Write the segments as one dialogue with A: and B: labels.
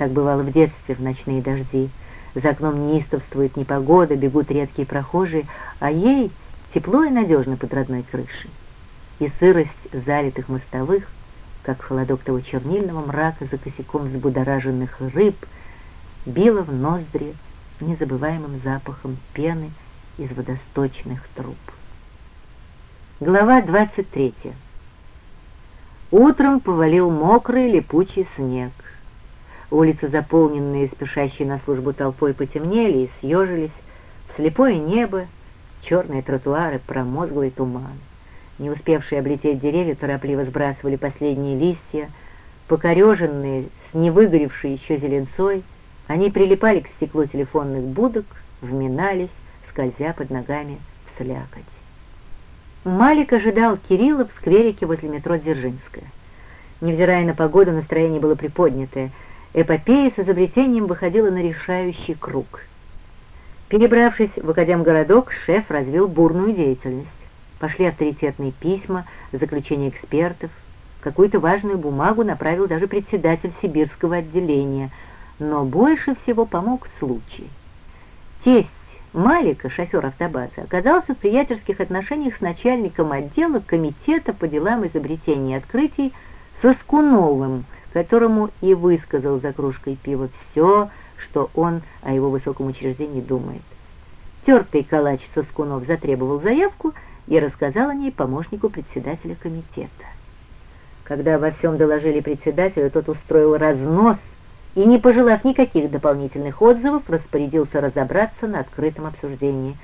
A: Так бывало в детстве в ночные дожди. За окном неистовствует непогода, бегут редкие прохожие, а ей тепло и надежно под родной крышей. И сырость залитых мостовых, как холодок того чернильного мрака за косяком взбудораженных рыб, била в ноздри незабываемым запахом пены из водосточных труб. Глава 23. Утром повалил мокрый липучий снег. Улицы, заполненные спешащей на службу толпой, потемнели и съежились. Слепое небо, черные тротуары, промозглый туман. Не успевшие облететь деревья торопливо сбрасывали последние листья, покореженные, с невыгоревшей еще зеленцой, они прилипали к стеклу телефонных будок, вминались, скользя под ногами в слякоть. Малик ожидал Кирилла в скверике возле метро Дзержинская. Невзирая на погоду, настроение было приподнятое — эпопея с изобретением выходила на решающий круг. Перебравшись в Академгородок, шеф развил бурную деятельность. Пошли авторитетные письма, заключения экспертов. Какую-то важную бумагу направил даже председатель сибирского отделения, но больше всего помог случай. Тесть Малика, шофер автобаза, оказался в приятельских отношениях с начальником отдела Комитета по делам изобретений и открытий Соскуновым, которому и высказал за кружкой пива все, что он о его высоком учреждении думает. Тертый калач Соскунов затребовал заявку и рассказал о ней помощнику председателя комитета. Когда во всем доложили председателю, тот устроил разнос и, не пожелав никаких дополнительных отзывов, распорядился разобраться на открытом обсуждении.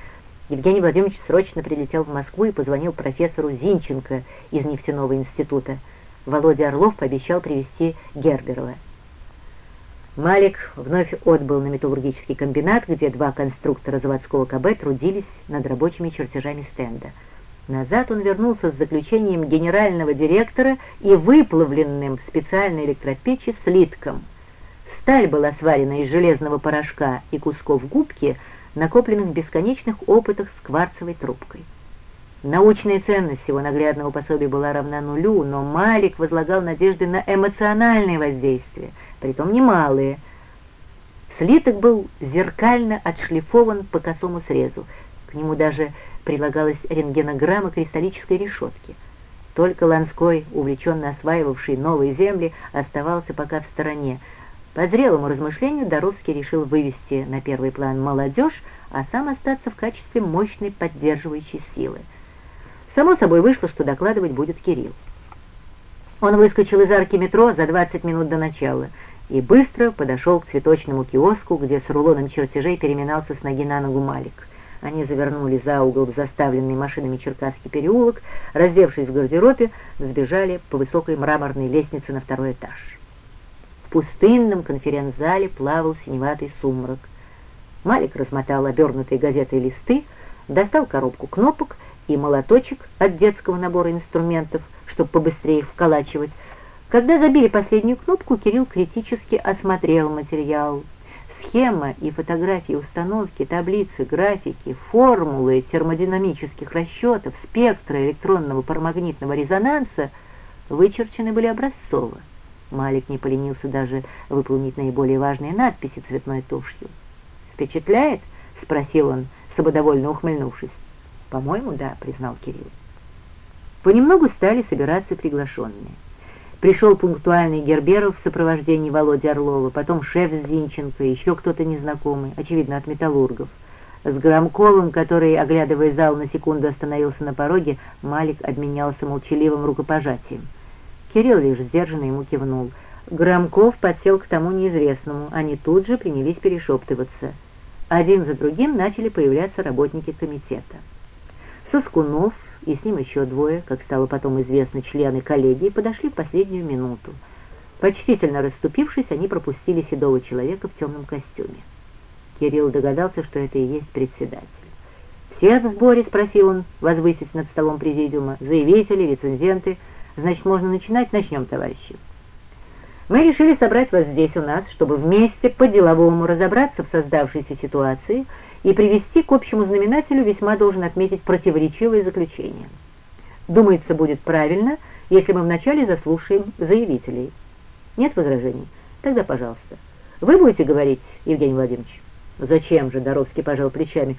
A: Евгений Владимирович срочно прилетел в Москву и позвонил профессору Зинченко из нефтяного института. Володя Орлов пообещал привезти Герберова. Малик вновь отбыл на металлургический комбинат, где два конструктора заводского КБ трудились над рабочими чертежами стенда. Назад он вернулся с заключением генерального директора и выплавленным в специальной электропечи слитком. Сталь была сварена из железного порошка и кусков губки, накопленных в бесконечных опытах с кварцевой трубкой. Научная ценность его наглядного пособия была равна нулю, но Малик возлагал надежды на эмоциональные воздействия, притом немалые. Слиток был зеркально отшлифован по косому срезу, к нему даже прилагалась рентгенограмма кристаллической решетки. Только Ланской, увлеченно осваивавший новые земли, оставался пока в стороне. По зрелому размышлению Доровский решил вывести на первый план молодежь, а сам остаться в качестве мощной поддерживающей силы. Само собой вышло, что докладывать будет Кирилл. Он выскочил из арки метро за 20 минут до начала и быстро подошел к цветочному киоску, где с рулоном чертежей переминался с ноги на ногу Малик. Они завернули за угол в заставленный машинами Черкасский переулок, раздевшись в гардеробе, сбежали по высокой мраморной лестнице на второй этаж. В пустынном конференц-зале плавал синеватый сумрак. Малик размотал обернутые газетой листы, достал коробку кнопок и молоточек от детского набора инструментов, чтобы побыстрее вколачивать. Когда забили последнюю кнопку, Кирилл критически осмотрел материал. Схема и фотографии установки, таблицы, графики, формулы термодинамических расчетов, спектра электронного парамагнитного резонанса вычерчены были образцово. Малик не поленился даже выполнить наиболее важные надписи цветной тушью. «Впечатляет?» — спросил он, самодовольно ухмыльнувшись. «По-моему, да», — признал Кирилл. Понемногу стали собираться приглашенные. Пришел пунктуальный Герберов в сопровождении Володи Орлова, потом шеф Зинченко, еще кто-то незнакомый, очевидно, от металлургов. С Громковым, который, оглядывая зал, на секунду остановился на пороге, Малик обменялся молчаливым рукопожатием. Кирилл лишь сдержанно ему кивнул. Громков подсел к тому неизвестному, они тут же принялись перешептываться. Один за другим начали появляться работники комитета. Соскунов и с ним еще двое, как стало потом известно, члены коллегии, подошли в последнюю минуту. Почтительно расступившись, они пропустили седого человека в темном костюме. Кирилл догадался, что это и есть председатель. «Все в сборе?» — спросил он, возвысив над столом президиума. «Заявители, рецензенты. Значит, можно начинать? Начнем, товарищи». Мы решили собрать вас здесь у нас, чтобы вместе по-деловому разобраться в создавшейся ситуации — и привести к общему знаменателю весьма должен отметить противоречивые заключения. Думается, будет правильно, если мы вначале заслушаем заявителей. Нет возражений? Тогда пожалуйста. Вы будете говорить, Евгений Владимирович? Зачем же, Доровский пожал плечами,